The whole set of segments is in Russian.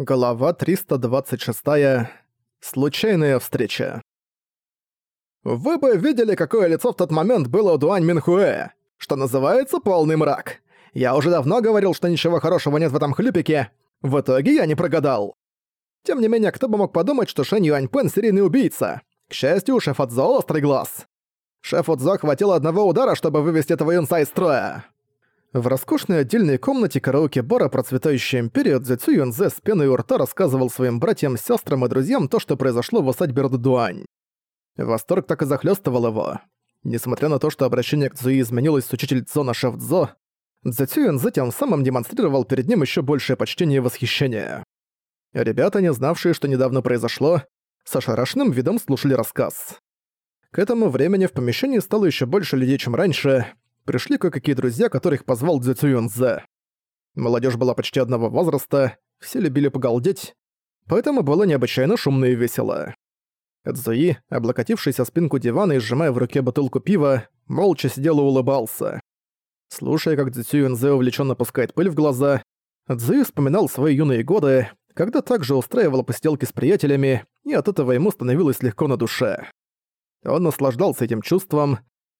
Глава 326. Случайная встреча. Вы бы видели, какое лицо в тот момент было у Дуань Минхуэ, что называется полный мрак. Я уже давно говорил, что ничего хорошего нет в этом хлюпике. В итоге я не прогадал. Тем не менее, кто бы мог подумать, что Шэнь Юаньпен серийный убийца. К счастью, у шефа Цзо острый глаз. Шефу Цзо хватило одного удара, чтобы вывести этого юнца из строя. В роскошной отдельной комнате караоке-бара «Процветающая империя» Цзэцю Юнзе с пеной у рта рассказывал своим братьям, сестрам и друзьям то, что произошло в усадьбе Рододуань. Восторг так и захлестывал его. Несмотря на то, что обращение к Цзуи изменилось с учитель Цзо на шеф Цзо, Цзэцю Юнзе тем самым демонстрировал перед ним еще большее почтение и восхищение. Ребята, не знавшие, что недавно произошло, с ошарашенным видом слушали рассказ. К этому времени в помещении стало еще больше людей, чем раньше — пришли кое-какие друзья, которых позвал Цзэ Цююнзе. Молодежь была почти одного возраста, все любили погалдеть, поэтому было необычайно шумно и весело. Эдзуи, облокотившийся спинку дивана и сжимая в руке бутылку пива, молча сидел и улыбался. Слушая, как Цзю Юнзе увлеченно пускает пыль в глаза, Цзуи вспоминал свои юные годы, когда также устраивал посиделки с приятелями, и от этого ему становилось легко на душе. Он наслаждался этим чувством,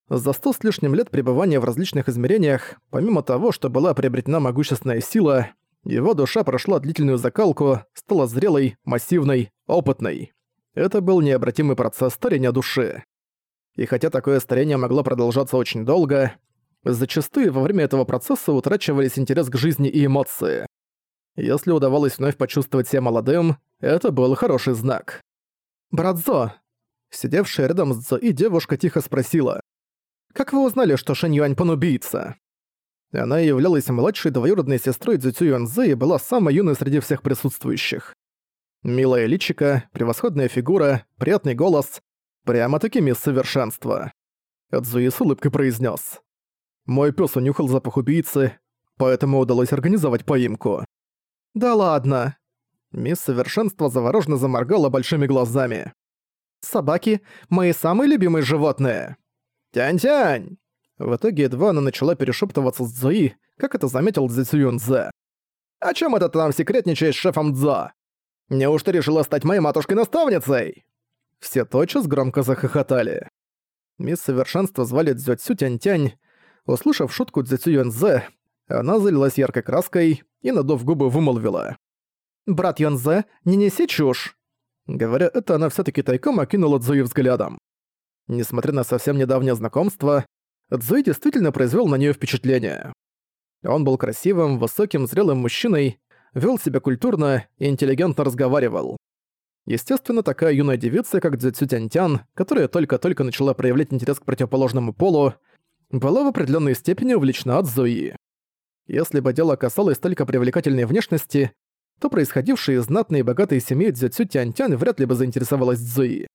за сто с лишним лет пребывания в различных измерениях, помимо того, что была приобретена могущественная сила, его душа прошла длительную закалку, стала зрелой, массивной, опытной. Это был необратимый процесс старения души. И хотя такое старение могло продолжаться очень долго, зачастую во время этого процесса утрачивались интерес к жизни и эмоции. Если удавалось вновь почувствовать себя молодым, это был хороший знак. «Брат Зо!» Сидевшая рядом с Зо и девушка тихо спросила. Как вы узнали, что Шэнь Юаньпэн убийца?» Она являлась младшей двоюродной сестрой Цзю Юанзы и была самой юной среди всех присутствующих. Милая личика, превосходная фигура, приятный голос. Прямо-таки мисс совершенства. Цзуи с улыбкой произнес: «Мой пес унюхал запах убийцы, поэтому удалось организовать поимку». «Да ладно». Мисс Совершенство завороженно заморгала большими глазами. «Собаки — мои самые любимые животные». «Тянь-тянь!» В итоге едва она начала перешептываться с Цзуи, как это заметил Цзюн Цзэ. «О чем это ты там секретничаешь с шефом Цзо? Неужто решила стать моей матушкой-наставницей?» Все тотчас громко захохотали. Мисс Совершенство звали Цзю Тянь-Тянь. Услышав шутку Цзю Юнзе, она залилась яркой краской и, надув губы, вымолвила. «Брат Юнзе, не неси чушь!» Говоря это, она все таки тайком окинула Цзуи взглядом. Несмотря на совсем недавнее знакомство, Цзуи действительно произвел на нее впечатление. Он был красивым, высоким, зрелым мужчиной, вел себя культурно и интеллигентно разговаривал. Естественно, такая юная девица, как Цзю Тяньтян, которая только-только начала проявлять интерес к противоположному полу, была в определенной степени увлечена от Зои. Если бы дело касалось только привлекательной внешности, то происходившие из знатной и богатой семьи Цзю Тяньтян вряд ли бы заинтересовалась Зои.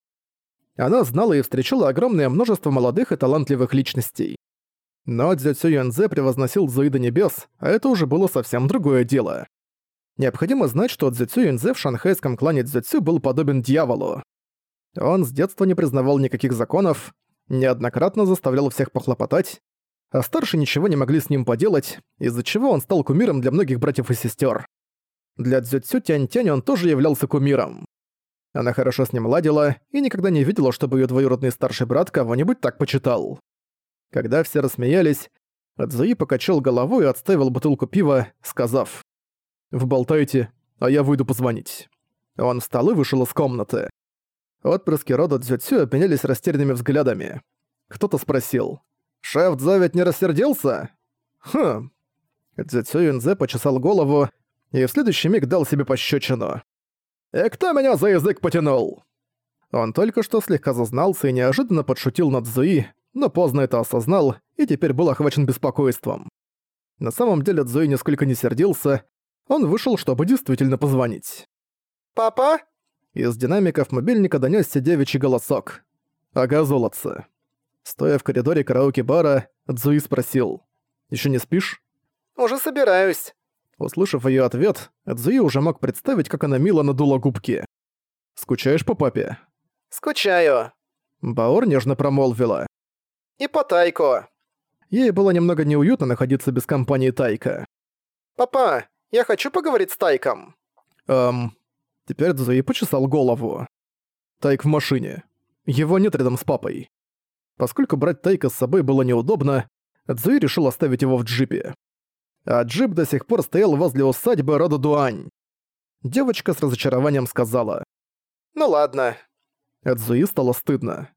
Она знала и встречала огромное множество молодых и талантливых личностей. Но Дзюцю Юэнзе превозносил Зуи до небес, а это уже было совсем другое дело. Необходимо знать, что Дзюцю Юэнзе в шанхайском клане Дзюцю был подобен дьяволу. Он с детства не признавал никаких законов, неоднократно заставлял всех похлопотать, а старшие ничего не могли с ним поделать, из-за чего он стал кумиром для многих братьев и сестер. Для Дзюцю Тянь-Тянь он тоже являлся кумиром. Она хорошо с ним ладила и никогда не видела, чтобы ее двоюродный старший брат кого-нибудь так почитал. Когда все рассмеялись, Адзуи покачал головой и отставил бутылку пива, сказав «Вболтайте, а я выйду позвонить». Он встал и вышел из комнаты. Отпрыски рода Дзюцю обменялись растерянными взглядами. Кто-то спросил «Шеф Дзо ведь не рассердился?» «Хм». Дзюцю Юнзе почесал голову и в следующий миг дал себе пощечину. «И кто меня за язык потянул?» Он только что слегка зазнался и неожиданно подшутил над Зуи, но поздно это осознал и теперь был охвачен беспокойством. На самом деле Зуи нисколько не сердился, он вышел, чтобы действительно позвонить. «Папа?» Из динамиков мобильника донёсся девичий голосок. «Ага, золотце». Стоя в коридоре караоке-бара, Цзуи спросил. «Ещё не спишь?» «Уже собираюсь». Услышав её ответ, Цзуи уже мог представить, как она мило надула губки. «Скучаешь по папе?» «Скучаю». Баор нежно промолвила. «И по Тайко». Ей было немного неуютно находиться без компании Тайка. «Папа, я хочу поговорить с Тайком». Эм... Теперь Цзуи почесал голову. Тайк в машине. Его нет рядом с папой. Поскольку брать Тайка с собой было неудобно, Цзуи решил оставить его в джипе. А джип до сих пор стоял возле усадьбы рода Дуань. Девочка с разочарованием сказала. «Ну ладно». Цзуи стало стыдно.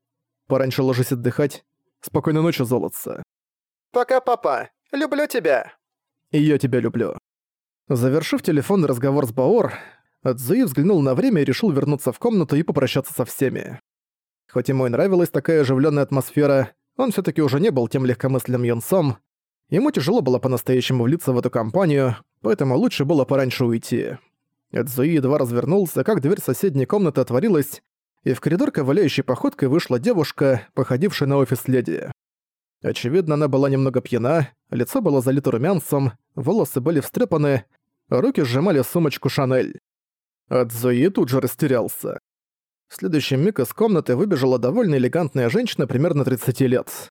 «Пораньше ложись отдыхать. Спокойной ночи, золотце». «Пока, папа. Люблю тебя». «И я тебя люблю». Завершив телефонный разговор с Баор, Цзуи взглянул на время и решил вернуться в комнату и попрощаться со всеми. Хоть ему и нравилась такая оживленная атмосфера, он все таки уже не был тем легкомысленным юнцом. Ему тяжело было по-настоящему влиться в эту компанию, поэтому лучше было пораньше уйти. Цзуи едва развернулся, как дверь соседней комнаты отворилась, и в коридор ковыляющей походкой вышла девушка, походившая на офис-леди. Очевидно, она была немного пьяна, лицо было залито румянцем, волосы были встрепаны, руки сжимали сумочку «Шанель». Адзуи тут же растерялся. В следующий миг из комнаты выбежала довольно элегантная женщина примерно 30 лет.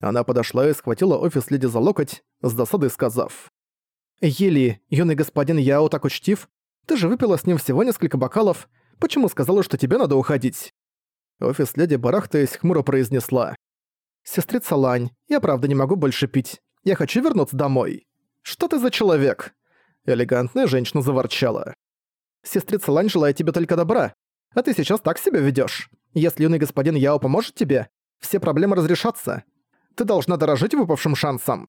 Она подошла и схватила офис-леди за локоть, с досадой сказав. «Ели, юный господин Яо так учтив. Ты же выпила с ним всего несколько бокалов. Почему сказала, что тебе надо уходить?» Офис-леди, барахтаясь, хмуро произнесла. «Сестрица Лань, я правда не могу больше пить. Я хочу вернуться домой». «Что ты за человек?» Элегантная женщина заворчала. «Сестрица Лань желает тебе только добра, а ты сейчас так себя ведёшь. Если юный господин Яо поможет тебе, все проблемы разрешатся. Ты должна дорожить выпавшим шансом».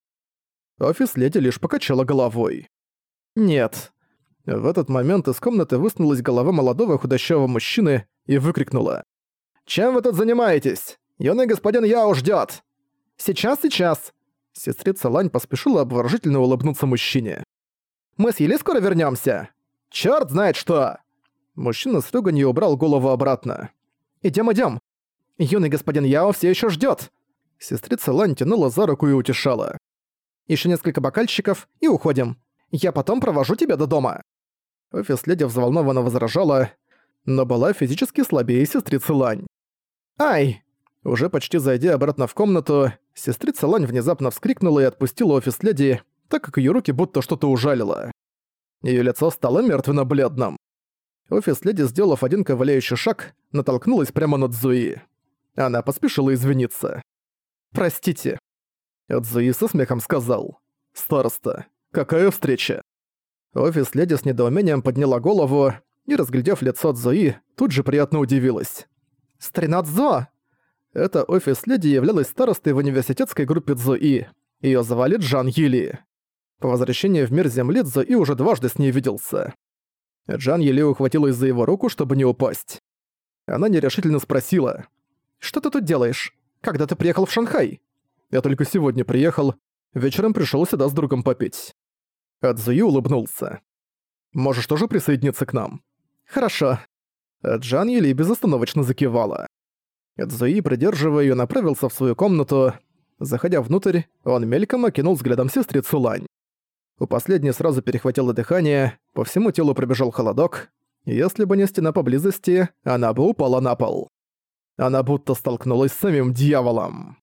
Офис-леди лишь покачала головой. «Нет». В этот момент из комнаты высунулась голова молодого худощавого мужчины и выкрикнула. «Чем вы тут занимаетесь? Юный господин Яо ждёт!» «Сейчас, сейчас!» Сестрица Лань поспешила обворожительно улыбнуться мужчине. «Мы с Ели скоро вернёмся!» «Чёрт знает что!» Мужчина с руганью убрал голову обратно. «Идём, идём! Юный господин Яо все ещё ждёт!» Сестрица Лань тянула за руку и утешала. «Ещё несколько бокальчиков и уходим. Я потом провожу тебя до дома». Офис-леди взволнованно возражала, но была физически слабее сестрицы Лань. «Ай!» Уже почти зайдя обратно в комнату, сестрица Лань внезапно вскрикнула и отпустила офис-леди, так как её руки будто что-то ужалило. Её лицо стало мертвенно-бледным. Офис-леди, сделав один ковыляющий шаг, натолкнулась прямо на Цзуи. Она поспешила извиниться. «Простите». Цзуи со смехом сказал. «Староста, какая встреча?» Офис-леди с недоумением подняла голову и, разглядев лицо Цзуи, тут же приятно удивилась. «Старина Цзо!» Эта офис-леди являлась старостой в университетской группе Цзуи. Её звали Джан Юли. По возвращении в мир Земли Цзуи уже дважды с ней виделся. Джан еле ухватилась за его руку, чтобы не упасть. Она нерешительно спросила. «Что ты тут делаешь? Когда ты приехал в Шанхай?» «Я только сегодня приехал. Вечером пришёл сюда с другом попить». Адзуи улыбнулся. «Можешь тоже присоединиться к нам?» «Хорошо». Джан еле безостановочно закивала. Адзуи, придерживая её, направился в свою комнату. Заходя внутрь, он мельком окинул взглядом сестрицу Лань. У последней сразу перехватило дыхание, по всему телу пробежал холодок. Если бы не стена поблизости, она бы упала на пол. Она будто столкнулась с самим дьяволом.